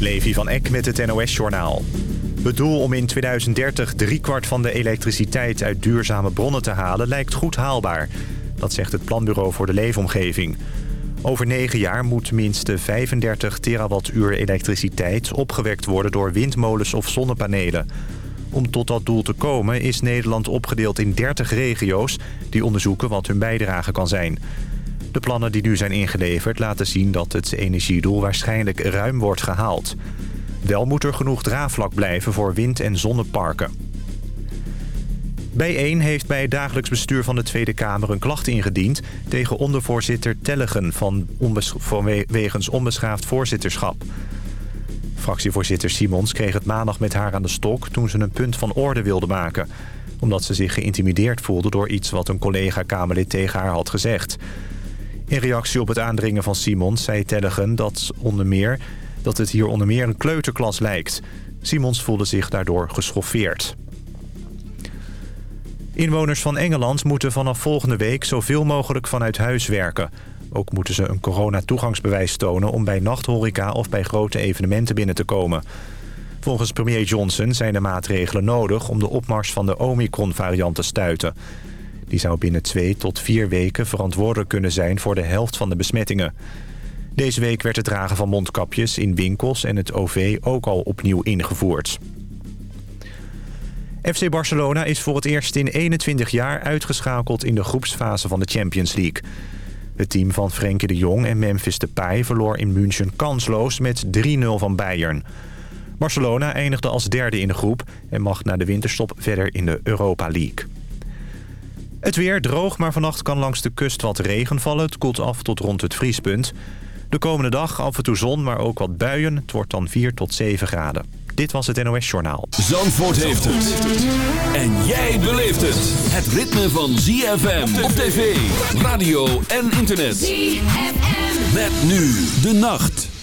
Levi van Eck met het NOS-journaal. Het doel om in 2030 driekwart van de elektriciteit uit duurzame bronnen te halen lijkt goed haalbaar. Dat zegt het Planbureau voor de Leefomgeving. Over negen jaar moet minstens 35 terawattuur elektriciteit opgewekt worden door windmolens of zonnepanelen. Om tot dat doel te komen is Nederland opgedeeld in 30 regio's die onderzoeken wat hun bijdrage kan zijn. De plannen die nu zijn ingeleverd laten zien dat het energiedoel waarschijnlijk ruim wordt gehaald. Wel moet er genoeg draagvlak blijven voor wind- en zonneparken. Bijeen heeft bij het dagelijks bestuur van de Tweede Kamer een klacht ingediend... tegen ondervoorzitter Tellegen van wegens onbeschaafd voorzitterschap. Fractievoorzitter Simons kreeg het maandag met haar aan de stok... toen ze een punt van orde wilde maken. Omdat ze zich geïntimideerd voelde door iets wat een collega-Kamerlid tegen haar had gezegd. In reactie op het aandringen van Simons zei Tellegen dat, onder meer, dat het hier onder meer een kleuterklas lijkt. Simons voelde zich daardoor geschoffeerd. Inwoners van Engeland moeten vanaf volgende week zoveel mogelijk vanuit huis werken. Ook moeten ze een coronatoegangsbewijs tonen om bij nachthoreca of bij grote evenementen binnen te komen. Volgens premier Johnson zijn de maatregelen nodig om de opmars van de Omicron-variant te stuiten. Die zou binnen twee tot vier weken verantwoordelijk kunnen zijn voor de helft van de besmettingen. Deze week werd het dragen van mondkapjes in winkels en het OV ook al opnieuw ingevoerd. FC Barcelona is voor het eerst in 21 jaar uitgeschakeld in de groepsfase van de Champions League. Het team van Frenkie de Jong en Memphis Depay verloor in München kansloos met 3-0 van Bayern. Barcelona eindigde als derde in de groep en mag na de winterstop verder in de Europa League. Het weer droog, maar vannacht kan langs de kust wat regen vallen. Het koelt af tot rond het vriespunt. De komende dag af en toe zon, maar ook wat buien. Het wordt dan 4 tot 7 graden. Dit was het NOS Journaal. Zandvoort heeft het. En jij beleeft het. Het ritme van ZFM op tv, radio en internet. ZFM. Met nu de nacht.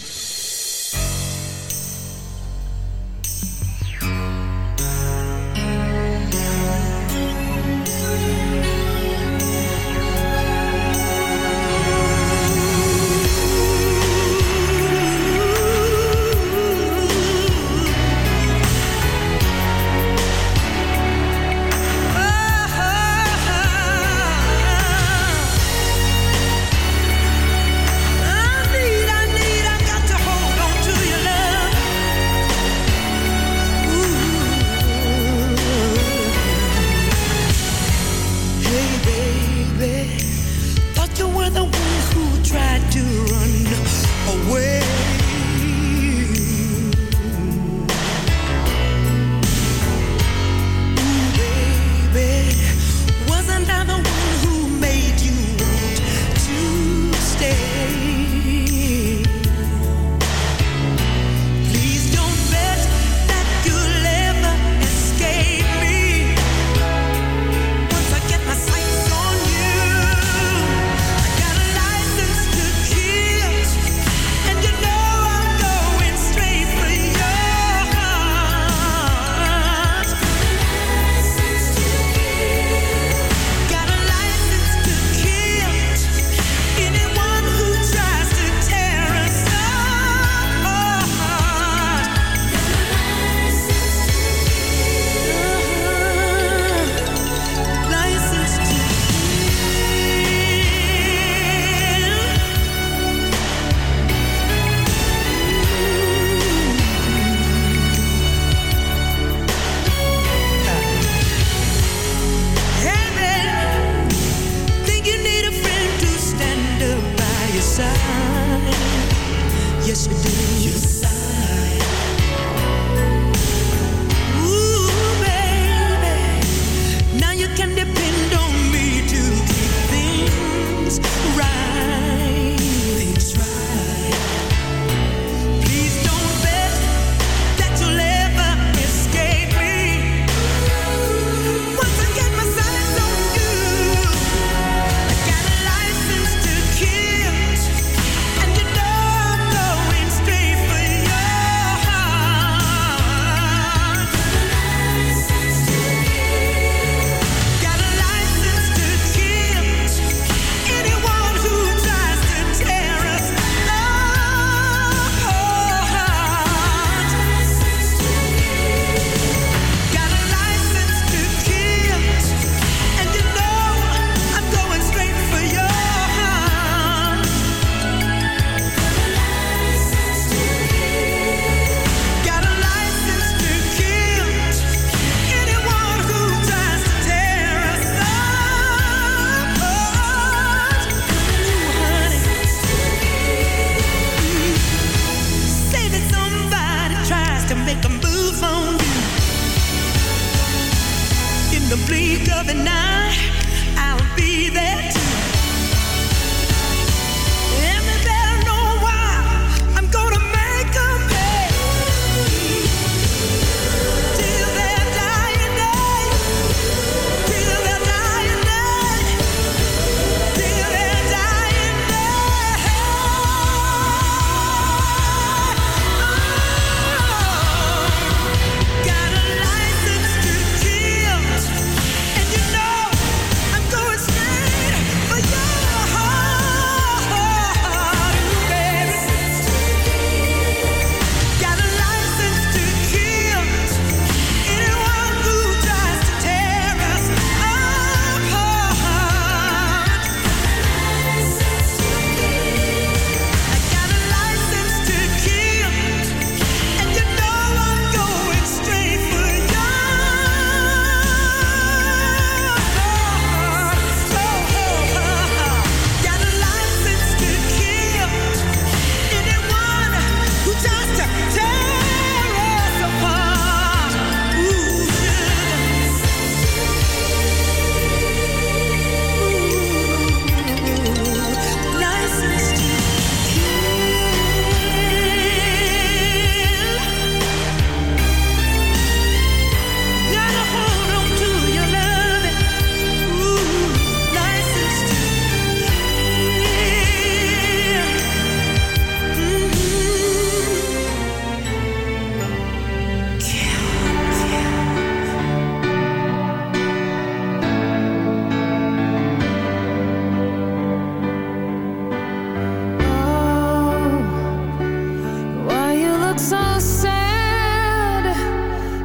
look so sad.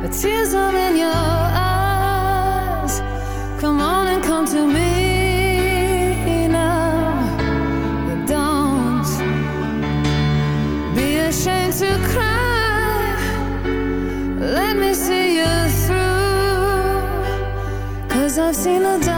The tears are in your eyes. Come on and come to me. I've seen the dark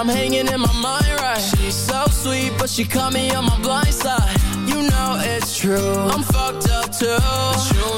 I'm hanging in my mind right? She's so sweet But she caught me on my blind side. You know it's true. I'm fucked up too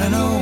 on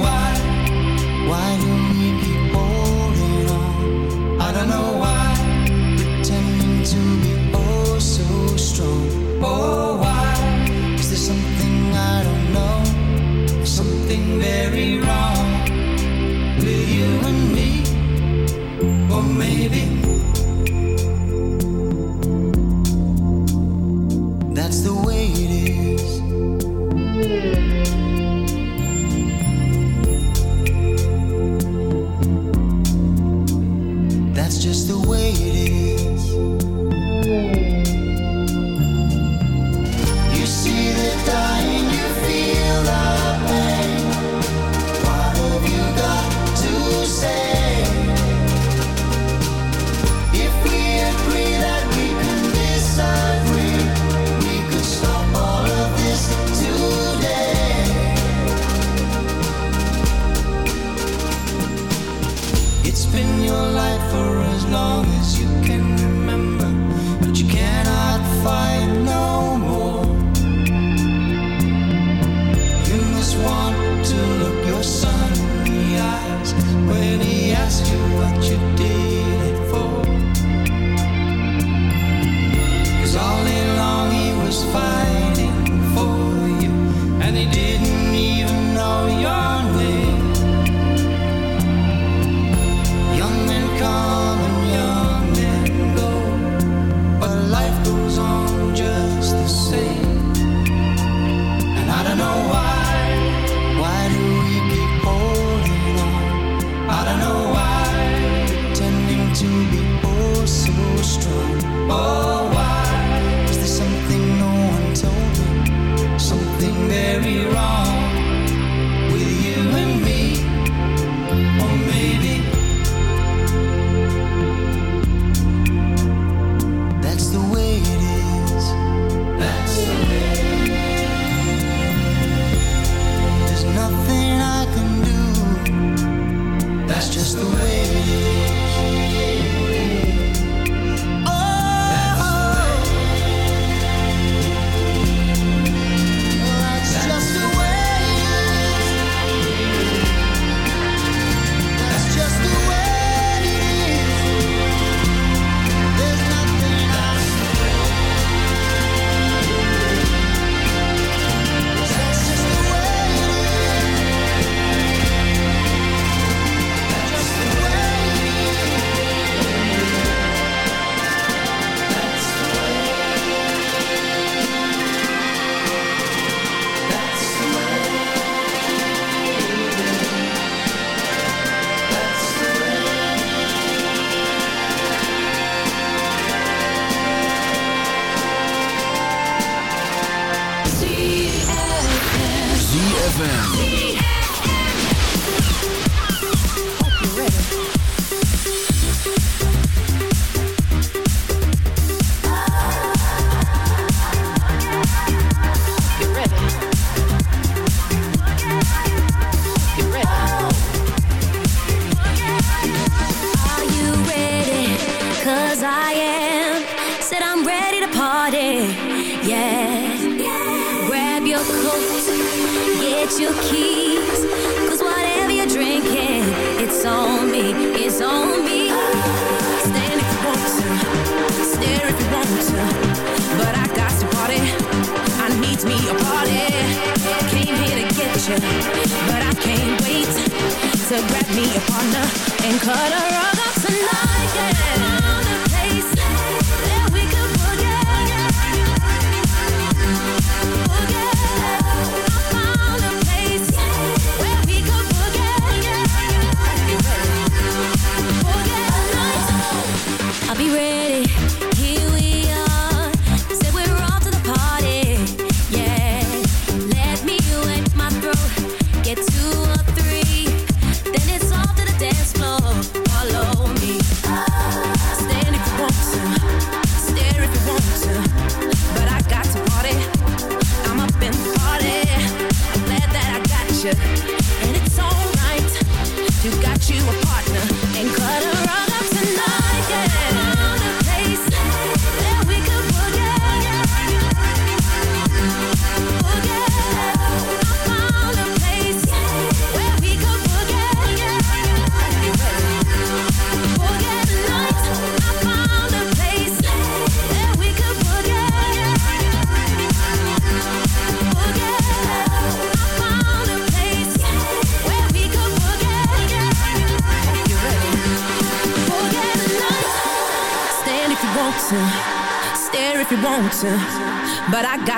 a partner and cut her up.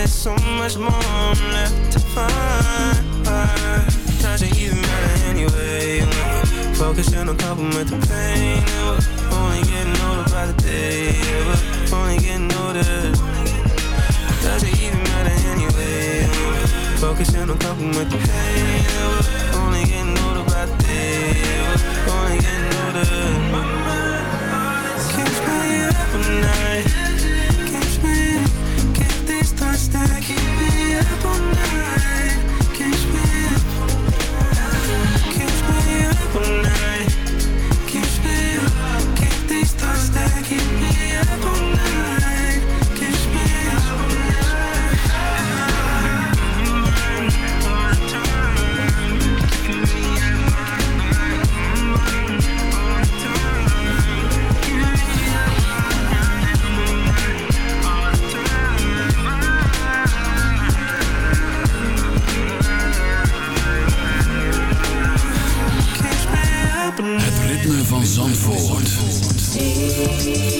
There's so much more left to find. Doesn't even matter anyway. Focusing on coping with the pain. We're only getting older by the day. We're only getting older. Doesn't even matter anyway. Focusing on coping with the pain. We're only getting older by the day. We're only getting older. Keeps me up at night. Keep me up Last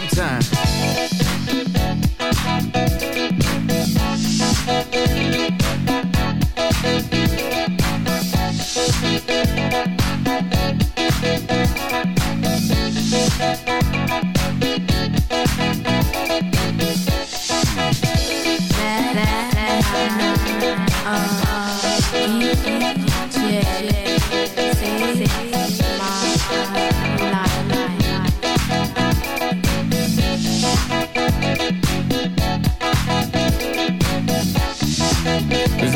sometime